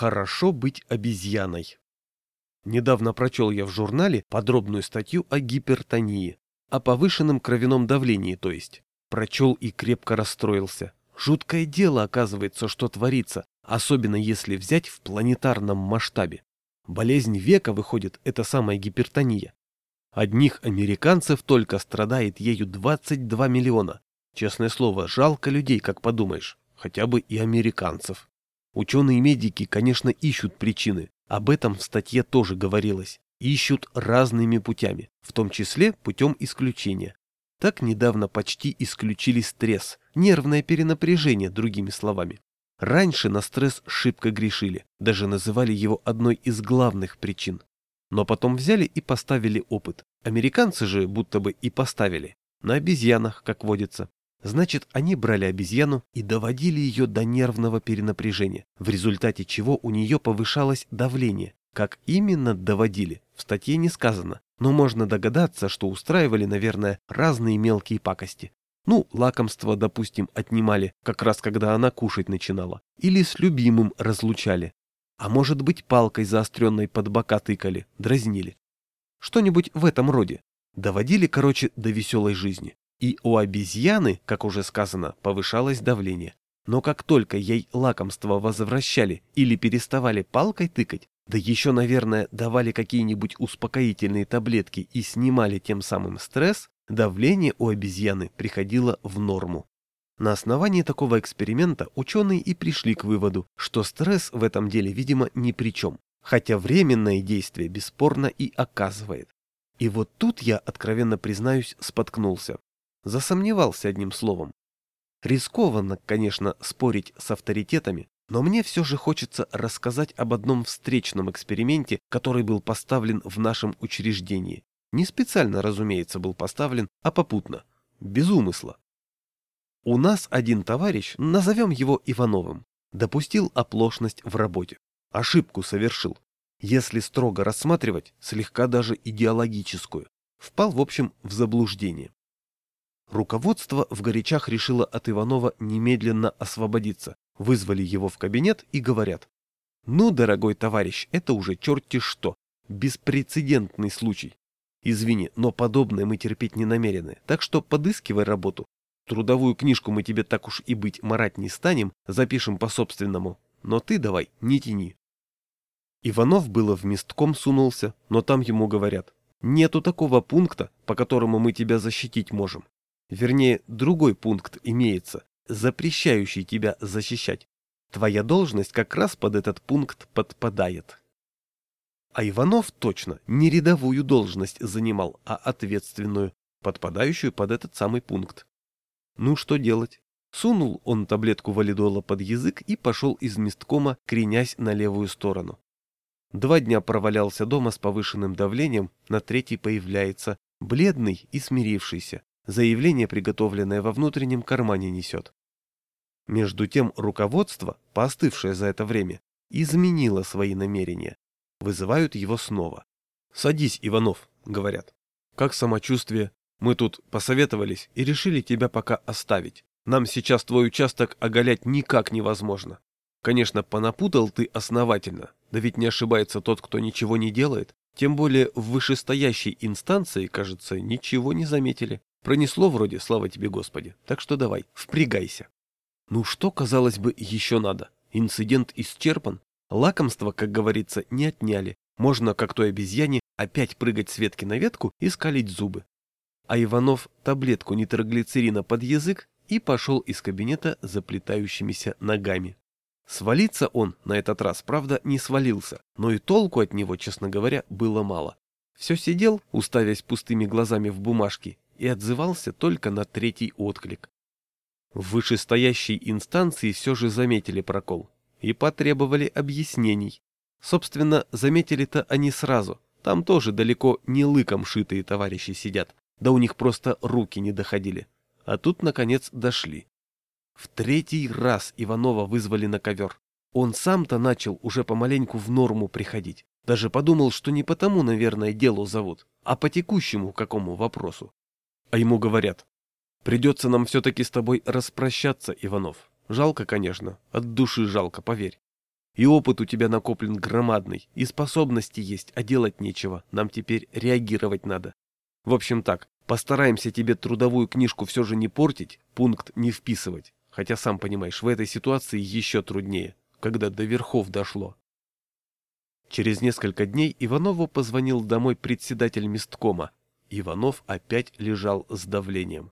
Хорошо быть обезьяной. Недавно прочел я в журнале подробную статью о гипертонии, о повышенном кровяном давлении, то есть. Прочел и крепко расстроился. Жуткое дело, оказывается, что творится, особенно если взять в планетарном масштабе. Болезнь века, выходит, это самая гипертония. Одних американцев только страдает ею 22 миллиона. Честное слово, жалко людей, как подумаешь, хотя бы и американцев. Ученые-медики, конечно, ищут причины, об этом в статье тоже говорилось. Ищут разными путями, в том числе путем исключения. Так недавно почти исключили стресс, нервное перенапряжение, другими словами. Раньше на стресс шибко грешили, даже называли его одной из главных причин. Но потом взяли и поставили опыт. Американцы же будто бы и поставили. На обезьянах, как водится. Значит, они брали обезьяну и доводили ее до нервного перенапряжения, в результате чего у нее повышалось давление. Как именно доводили, в статье не сказано, но можно догадаться, что устраивали, наверное, разные мелкие пакости. Ну, лакомство, допустим, отнимали, как раз когда она кушать начинала. Или с любимым разлучали. А может быть, палкой заостренной под бока тыкали, дразнили. Что-нибудь в этом роде. Доводили, короче, до веселой жизни. И у обезьяны, как уже сказано, повышалось давление. Но как только ей лакомство возвращали или переставали палкой тыкать, да еще, наверное, давали какие-нибудь успокоительные таблетки и снимали тем самым стресс, давление у обезьяны приходило в норму. На основании такого эксперимента ученые и пришли к выводу, что стресс в этом деле, видимо, ни при чем, хотя временное действие бесспорно и оказывает. И вот тут я, откровенно признаюсь, споткнулся. Засомневался одним словом. Рискованно, конечно, спорить с авторитетами, но мне все же хочется рассказать об одном встречном эксперименте, который был поставлен в нашем учреждении. Не специально, разумеется, был поставлен, а попутно. Без умысла. У нас один товарищ, назовем его Ивановым, допустил оплошность в работе. Ошибку совершил. Если строго рассматривать, слегка даже идеологическую. Впал, в общем, в заблуждение. Руководство в горячах решило от Иванова немедленно освободиться. Вызвали его в кабинет и говорят. «Ну, дорогой товарищ, это уже черти что. Беспрецедентный случай. Извини, но подобное мы терпеть не намерены, так что подыскивай работу. Трудовую книжку мы тебе так уж и быть марать не станем, запишем по-собственному. Но ты давай, не тяни». Иванов было в местком сунулся, но там ему говорят. Нету такого пункта, по которому мы тебя защитить можем. Вернее, другой пункт имеется, запрещающий тебя защищать. Твоя должность как раз под этот пункт подпадает. А Иванов точно не рядовую должность занимал, а ответственную, подпадающую под этот самый пункт. Ну что делать? Сунул он таблетку валидола под язык и пошел из месткома, кренясь на левую сторону. Два дня провалялся дома с повышенным давлением, на третий появляется, бледный и смирившийся. Заявление, приготовленное во внутреннем кармане, несет. Между тем руководство, поостывшее за это время, изменило свои намерения. Вызывают его снова. «Садись, Иванов», — говорят. «Как самочувствие? Мы тут посоветовались и решили тебя пока оставить. Нам сейчас твой участок оголять никак невозможно. Конечно, понапутал ты основательно, да ведь не ошибается тот, кто ничего не делает. Тем более в вышестоящей инстанции, кажется, ничего не заметили. Пронесло вроде, слава тебе, Господи. Так что давай, впрягайся. Ну что, казалось бы, еще надо? Инцидент исчерпан. Лакомство, как говорится, не отняли. Можно, как той обезьяне, опять прыгать с ветки на ветку и скалить зубы. А Иванов таблетку нитроглицерина под язык и пошел из кабинета заплетающимися ногами. Свалиться он на этот раз, правда, не свалился, но и толку от него, честно говоря, было мало. Все сидел, уставясь пустыми глазами в бумажки, и отзывался только на третий отклик. В вышестоящей инстанции все же заметили прокол и потребовали объяснений. Собственно, заметили-то они сразу. Там тоже далеко не лыком шитые товарищи сидят, да у них просто руки не доходили. А тут, наконец, дошли. В третий раз Иванова вызвали на ковер. Он сам-то начал уже помаленьку в норму приходить. Даже подумал, что не потому, наверное, делу зовут, а по текущему какому вопросу. А ему говорят, придется нам все-таки с тобой распрощаться, Иванов. Жалко, конечно, от души жалко, поверь. И опыт у тебя накоплен громадный, и способности есть, а делать нечего, нам теперь реагировать надо. В общем так, постараемся тебе трудовую книжку все же не портить, пункт не вписывать. Хотя, сам понимаешь, в этой ситуации еще труднее, когда до верхов дошло. Через несколько дней Иванову позвонил домой председатель месткома. Иванов опять лежал с давлением.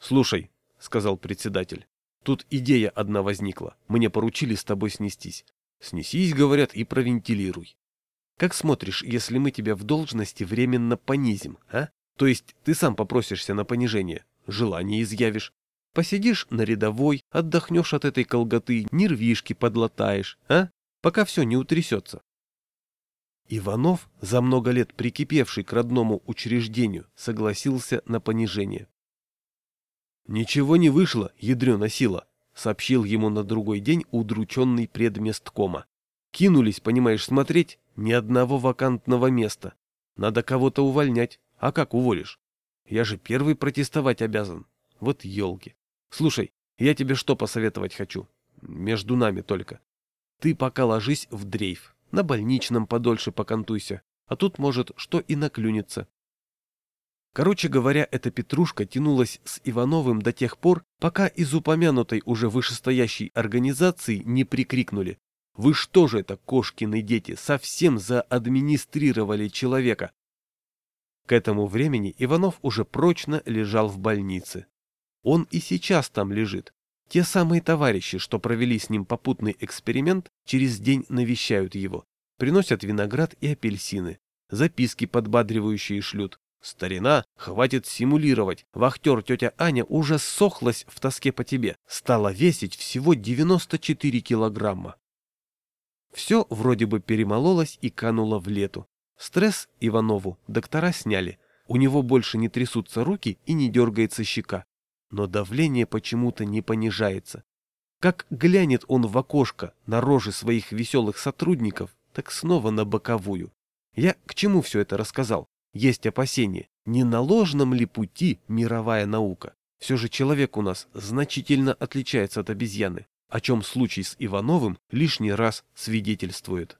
«Слушай», — сказал председатель, — «тут идея одна возникла. Мне поручили с тобой снестись. Снесись, говорят, и провентилируй. Как смотришь, если мы тебя в должности временно понизим, а? То есть ты сам попросишься на понижение, желание изъявишь. Посидишь на рядовой, отдохнешь от этой колготы, нервишки подлатаешь, а? Пока все не утрясется. Иванов, за много лет прикипевший к родному учреждению, согласился на понижение. «Ничего не вышло, ядрена сила», — сообщил ему на другой день удрученный предместкома. «Кинулись, понимаешь, смотреть, ни одного вакантного места. Надо кого-то увольнять. А как уволишь? Я же первый протестовать обязан. Вот елки. Слушай, я тебе что посоветовать хочу? Между нами только. Ты пока ложись в дрейф. На больничном подольше покантуйся. А тут, может, что и наклюнется. Короче говоря, эта петрушка тянулась с Ивановым до тех пор, пока из упомянутой уже вышестоящей организации не прикрикнули. «Вы что же это, кошкины дети, совсем заадминистрировали человека?» К этому времени Иванов уже прочно лежал в больнице. Он и сейчас там лежит. Те самые товарищи, что провели с ним попутный эксперимент, через день навещают его. Приносят виноград и апельсины. Записки подбадривающие шлют. Старина, хватит симулировать. Вахтер тетя Аня уже сохлась в тоске по тебе. Стала весить всего 94 килограмма. Все вроде бы перемололось и кануло в лету. Стресс Иванову доктора сняли. У него больше не трясутся руки и не дергается щека но давление почему-то не понижается. Как глянет он в окошко на рожи своих веселых сотрудников, так снова на боковую. Я к чему все это рассказал? Есть опасение, не на ложном ли пути мировая наука? Все же человек у нас значительно отличается от обезьяны, о чем случай с Ивановым лишний раз свидетельствует.